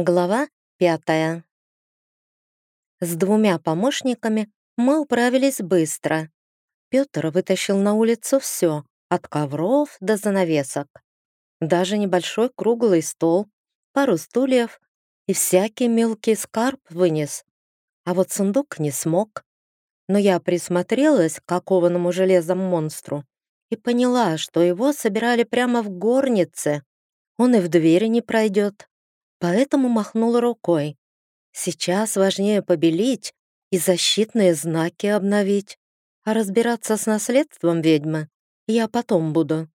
Глава пятая. С двумя помощниками мы управились быстро. Петр вытащил на улицу все, от ковров до занавесок. Даже небольшой круглый стол, пару стульев и всякий мелкий скарб вынес. А вот сундук не смог. Но я присмотрелась к окованному железом монстру и поняла, что его собирали прямо в горнице. Он и в двери не пройдет поэтому махнула рукой. Сейчас важнее побелить и защитные знаки обновить, а разбираться с наследством ведьмы я потом буду.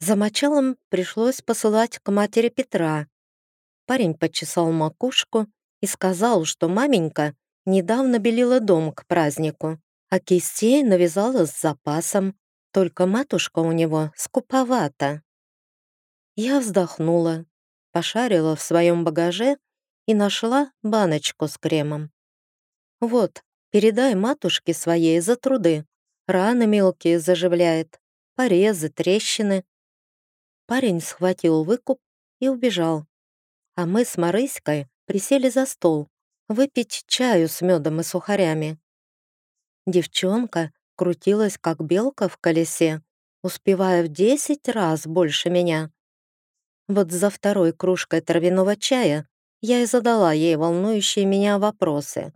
За мочалом пришлось посылать к матери Петра. Парень почесал макушку и сказал, что маменька недавно белила дом к празднику, а кистей навязала с запасом, только матушка у него скуповата. Я вздохнула пошарила в своем багаже и нашла баночку с кремом. «Вот, передай матушке своей за труды. Раны мелкие заживляет, порезы, трещины». Парень схватил выкуп и убежал. А мы с Марыськой присели за стол, выпить чаю с медом и сухарями. Девчонка крутилась, как белка в колесе, успевая в десять раз больше меня. Вот за второй кружкой травяного чая я и задала ей волнующие меня вопросы.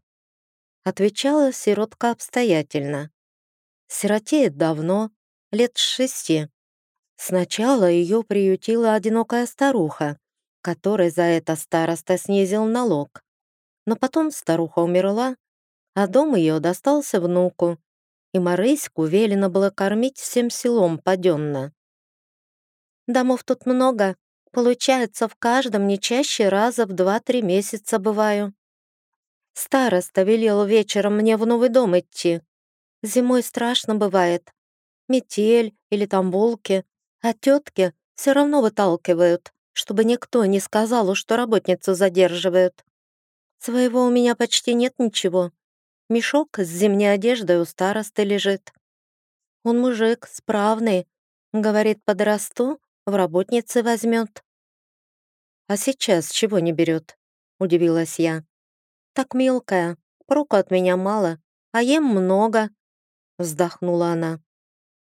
Отвечала сиротка обстоятельно. Сиротеет давно, лет шести. Сначала ее приютила одинокая старуха, которой за это староста снизил налог. Но потом старуха умерла, а дом ее достался внуку, и Марыську велено было кормить всем селом паденно. «Домов тут много, Получается, в каждом не чаще раза в два-три месяца бываю. Староста велел вечером мне в новый дом идти. Зимой страшно бывает. Метель или там волки, а тетки все равно выталкивают, чтобы никто не сказал, что работницу задерживают. Своего у меня почти нет ничего. Мешок с зимней одеждой у старосты лежит. Он мужик, справный. Говорит, подрасту, в работницы возьмет. «А сейчас чего не берет?» — удивилась я. «Так мелкая, проку от меня мало, а ем много», — вздохнула она.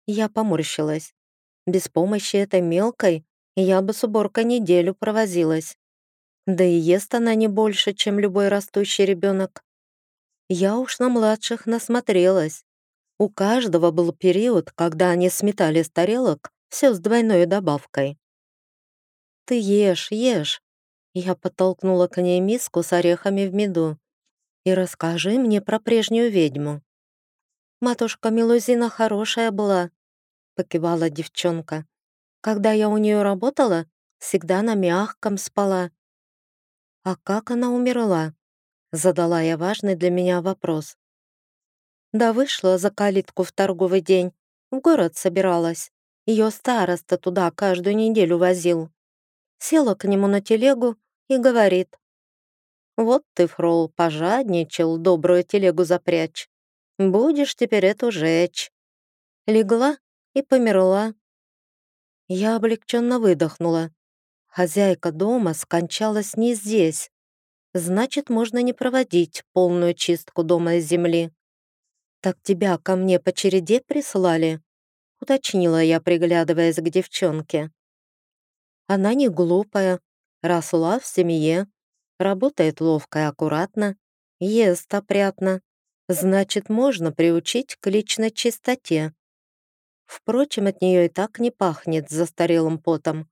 Я поморщилась. Без помощи этой мелкой я бы с уборкой неделю провозилась. Да и ест она не больше, чем любой растущий ребенок. Я уж на младших насмотрелась. У каждого был период, когда они сметали с тарелок все с двойной добавкой. «Ты ешь, ешь!» Я подтолкнула к ней миску с орехами в меду. «И расскажи мне про прежнюю ведьму». «Матушка Мелузина хорошая была», — покивала девчонка. «Когда я у нее работала, всегда на мягком спала». «А как она умерла?» — задала я важный для меня вопрос. «Да вышла за калитку в торговый день. В город собиралась. Ее староста туда каждую неделю возил села к нему на телегу и говорит. «Вот ты, фрол, пожадничал, добрую телегу запрячь. Будешь теперь эту жечь». Легла и померла. Я облегченно выдохнула. Хозяйка дома скончалась не здесь. Значит, можно не проводить полную чистку дома из земли. «Так тебя ко мне по череде прислали?» уточнила я, приглядываясь к девчонке. Она не глупая, росла в семье, работает ловко и аккуратно, ест опрятно. Значит, можно приучить к личной чистоте. Впрочем, от нее и так не пахнет застарелым потом.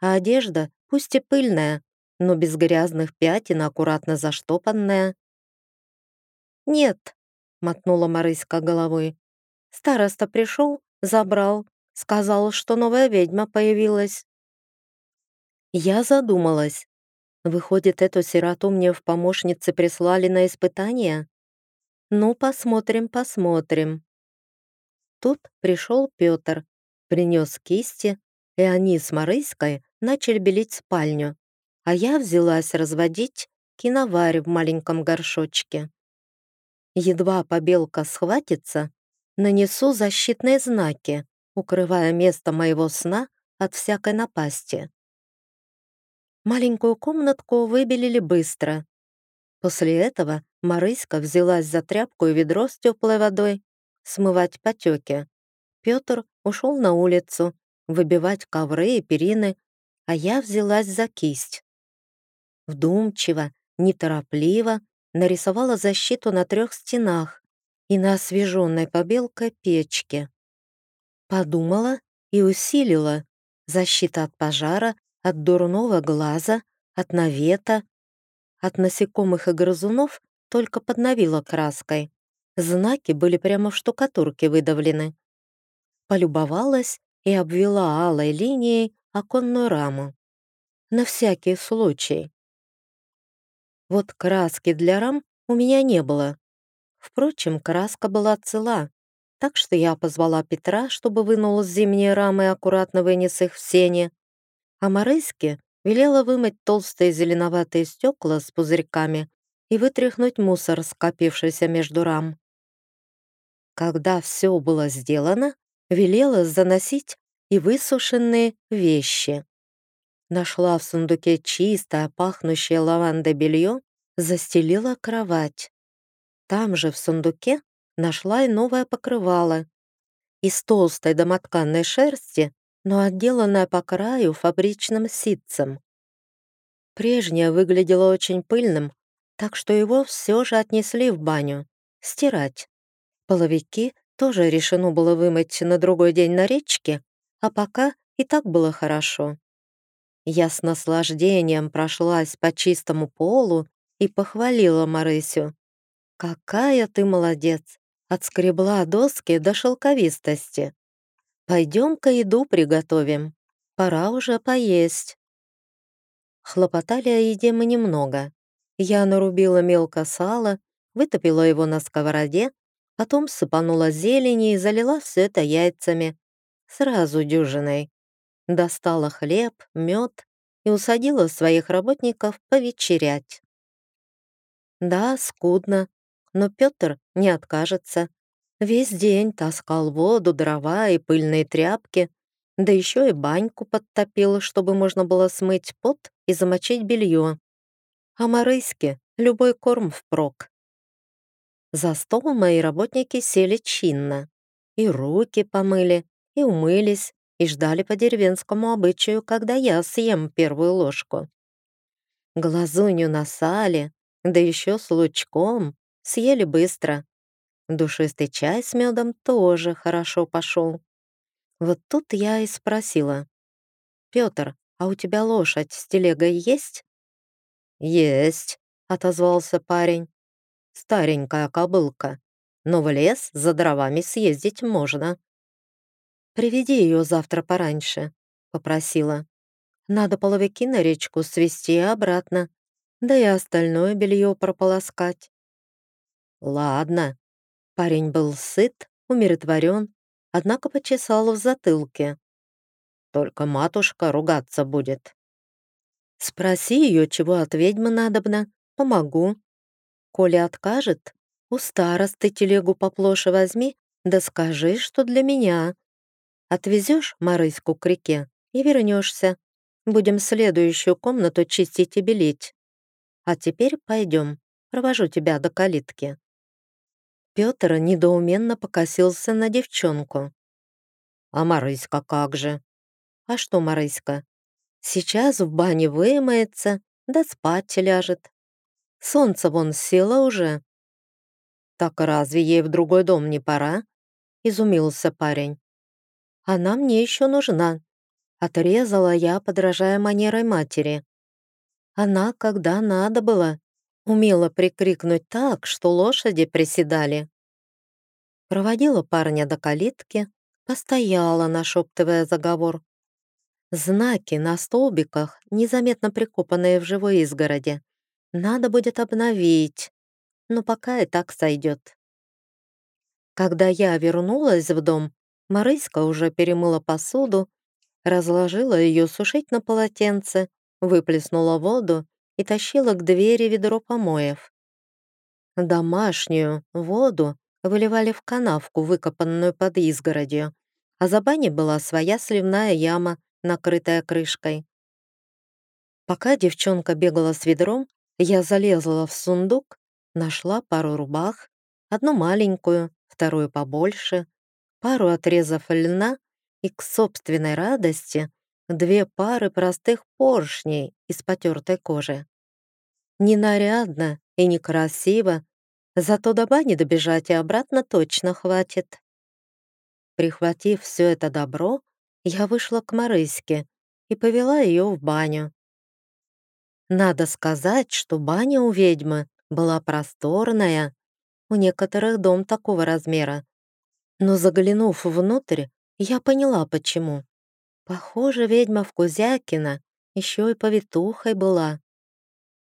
А одежда, пусть и пыльная, но без грязных пятен, аккуратно заштопанная. «Нет», — мотнула Марыська головой. «Староста пришел, забрал, сказал, что новая ведьма появилась. Я задумалась. Выходит, эту сироту мне в помощнице прислали на испытание? Ну, посмотрим, посмотрим. Тут пришел Петр, принес кисти, и они с Марыськой начали белить спальню, а я взялась разводить киноварь в маленьком горшочке. Едва побелка схватится, нанесу защитные знаки, укрывая место моего сна от всякой напасти. Маленькую комнатку выбелили быстро. После этого Марыська взялась за тряпку и ведро с теплой водой смывать потеки. Петр ушел на улицу выбивать ковры и перины, а я взялась за кисть. Вдумчиво, неторопливо нарисовала защиту на трех стенах и на освеженной побелкой печке. Подумала и усилила защита от пожара, от дурного глаза, от навета, от насекомых и грызунов только подновила краской. Знаки были прямо в штукатурке выдавлены. Полюбовалась и обвела алой линией оконную раму. На всякий случай. Вот краски для рам у меня не было. Впрочем, краска была цела, так что я позвала Петра, чтобы вынул зимние рамы и аккуратно вынес их в сене, а Марыське велела вымыть толстые зеленоватые стекла с пузырьками и вытряхнуть мусор, скопившийся между рам. Когда все было сделано, велела заносить и высушенные вещи. Нашла в сундуке чистое, пахнущее лавандой белье, застелила кровать. Там же в сундуке нашла и новое покрывало. Из толстой домотканной шерсти, но отделанное по краю фабричным ситцем. Прежнее выглядело очень пыльным, так что его все же отнесли в баню, стирать. Половики тоже решено было вымыть на другой день на речке, а пока и так было хорошо. Я с наслаждением прошлась по чистому полу и похвалила Марысю. «Какая ты молодец! Отскребла доски до шелковистости. Пойдем-ка еду приготовим. Пора уже поесть». Хлопотали о еде мы немного. Я нарубила мелко сало, вытопила его на сковороде Потом сыпанула зелени и залила все это яйцами. Сразу дюжиной. Достала хлеб, мед и усадила своих работников повечерять. Да, скудно, но Петр не откажется. Весь день таскал воду, дрова и пыльные тряпки, да еще и баньку подтопил, чтобы можно было смыть пот и замочить белье. А Марыське любой корм впрок. За стол мои работники сели чинно. И руки помыли, и умылись, и ждали по деревенскому обычаю, когда я съем первую ложку. Глазунью на сале, да еще с лучком, съели быстро. Душистый чай с медом тоже хорошо пошел. Вот тут я и спросила. «Петр, а у тебя лошадь с телегой есть?» «Есть», — отозвался парень старенькая кобылка, но в лес за дровами съездить можно. «Приведи ее завтра пораньше», — попросила. «Надо половики на речку свести обратно, да и остальное белье прополоскать». «Ладно». Парень был сыт, умиротворен, однако почесал в затылке. «Только матушка ругаться будет». «Спроси ее, чего от ведьмы надобно, помогу», Коли откажет, у старосты телегу поплоше возьми, да скажи, что для меня. Отвезешь Марыську к реке и вернешься. Будем следующую комнату чистить и белить. А теперь пойдем, провожу тебя до калитки». Петр недоуменно покосился на девчонку. «А Марыська как же?» «А что Марыська? Сейчас в бане вымоется, да спать ляжет. Солнце вон село уже». «Так разве ей в другой дом не пора?» — изумился парень. «Она мне еще нужна», — отрезала я, подражая манерой матери. Она, когда надо было, умела прикрикнуть так, что лошади приседали. Проводила парня до калитки, постояла, нашептывая заговор. Знаки на столбиках, незаметно прикопанные в живой изгороди, надо будет обновить, но пока и так сойдет. Когда я вернулась в дом, Марыська уже перемыла посуду, разложила ее сушить на полотенце, выплеснула воду и тащила к двери ведро помоев. Домашнюю воду выливали в канавку, выкопанную под изгородью, а за баней была своя сливная яма, накрытая крышкой. Пока девчонка бегала с ведром, я залезла в сундук, нашла пару рубах, одну маленькую, вторую побольше, пару отрезов льна и, к собственной радости, две пары простых поршней из потертой кожи. Не нарядно и не красиво, зато до бани добежать и обратно точно хватит. Прихватив все это добро, я вышла к Марыське и повела ее в баню. Надо сказать, что баня у ведьмы была просторная, у некоторых дом такого размера. Но заглянув внутрь, я поняла, почему. Похоже, ведьма в Кузякина еще и повитухой была.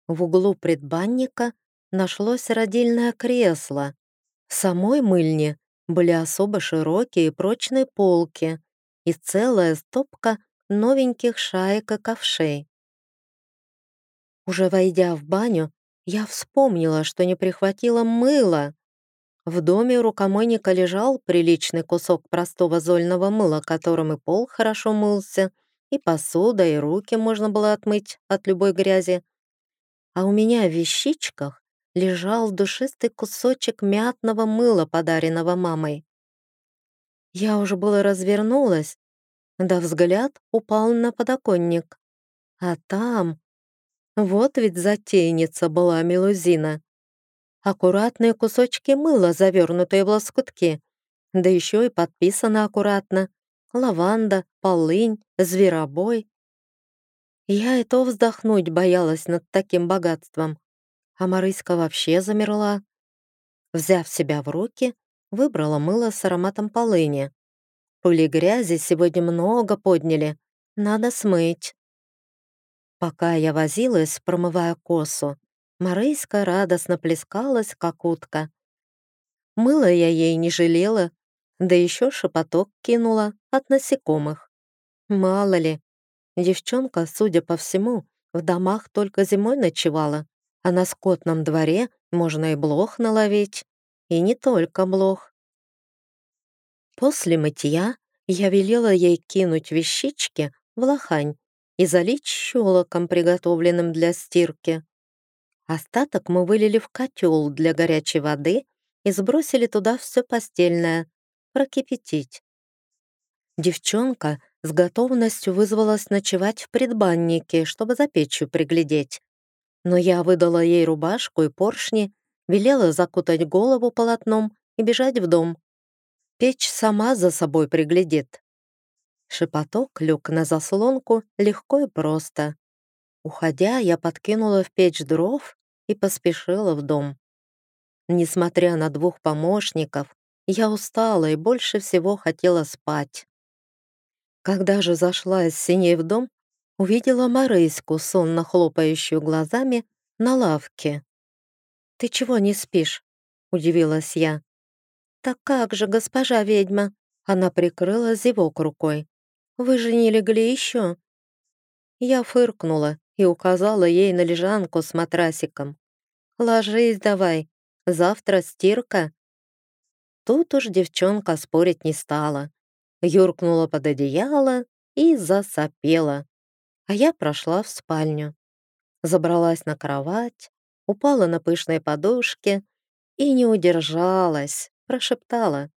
В углу предбанника нашлось родильное кресло. Самой мыльне были особо широкие и прочные полки и целая стопка новеньких шаек и ковшей. Уже войдя в баню, я вспомнила, что не прихватила мыло. В доме рукомойника лежал приличный кусок простого зольного мыла, которым и пол хорошо мылся, и посуда, и руки можно было отмыть от любой грязи. А у меня в вещичках лежал душистый кусочек мятного мыла, подаренного мамой. Я уже было развернулась, да взгляд упал на подоконник. А там... Вот ведь затейница была мелузина аккуратные кусочки мыла, завернутые в лоскутки, да еще и подписано аккуратно. Лаванда, полынь, зверобой. Я и то вздохнуть боялась над таким богатством. А Марыська вообще замерла. Взяв себя в руки, выбрала мыло с ароматом полыни. Пули грязи сегодня много подняли, надо смыть. Пока я возилась, промывая косу, Марыська радостно плескалась, как утка. Мыло я ей не жалела, да еще шепоток кинула от насекомых. Мало ли, девчонка, судя по всему, в домах только зимой ночевала, а на скотном дворе можно и блох наловить, и не только блох. После мытья я велела ей кинуть вещички в лохань и залить щелоком, приготовленным для стирки. Остаток мы вылили в котел для горячей воды и сбросили туда все постельное, прокипятить. Девчонка с готовностью вызвалась ночевать в предбаннике, чтобы за печью приглядеть. Но я выдала ей рубашку и поршни, велела закутать голову полотном и бежать в дом. Печь сама за собой приглядит. Шепоток лег на заслонку легко и просто. Уходя, я подкинула в печь дров и поспешила в дом. Несмотря на двух помощников, я устала и больше всего хотела спать. Когда же зашла из синей в дом, увидела Марыську, сонно хлопающую глазами, на лавке. «Ты чего не спишь?» — удивилась я. «Так как же, госпожа ведьма?» Она прикрыла зевок рукой. «Вы же не легли еще?» Я фыркнула и указала ей на лежанку с матрасиком. «Ложись давай, завтра стирка». Тут уж девчонка спорить не стала. Юркнула под одеяло и засопела. А я прошла в спальню. Забралась на кровать, упала на пышной подушке и не удержалась, прошептала.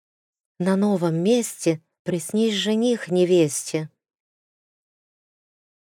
«На новом месте приснись жених невесте».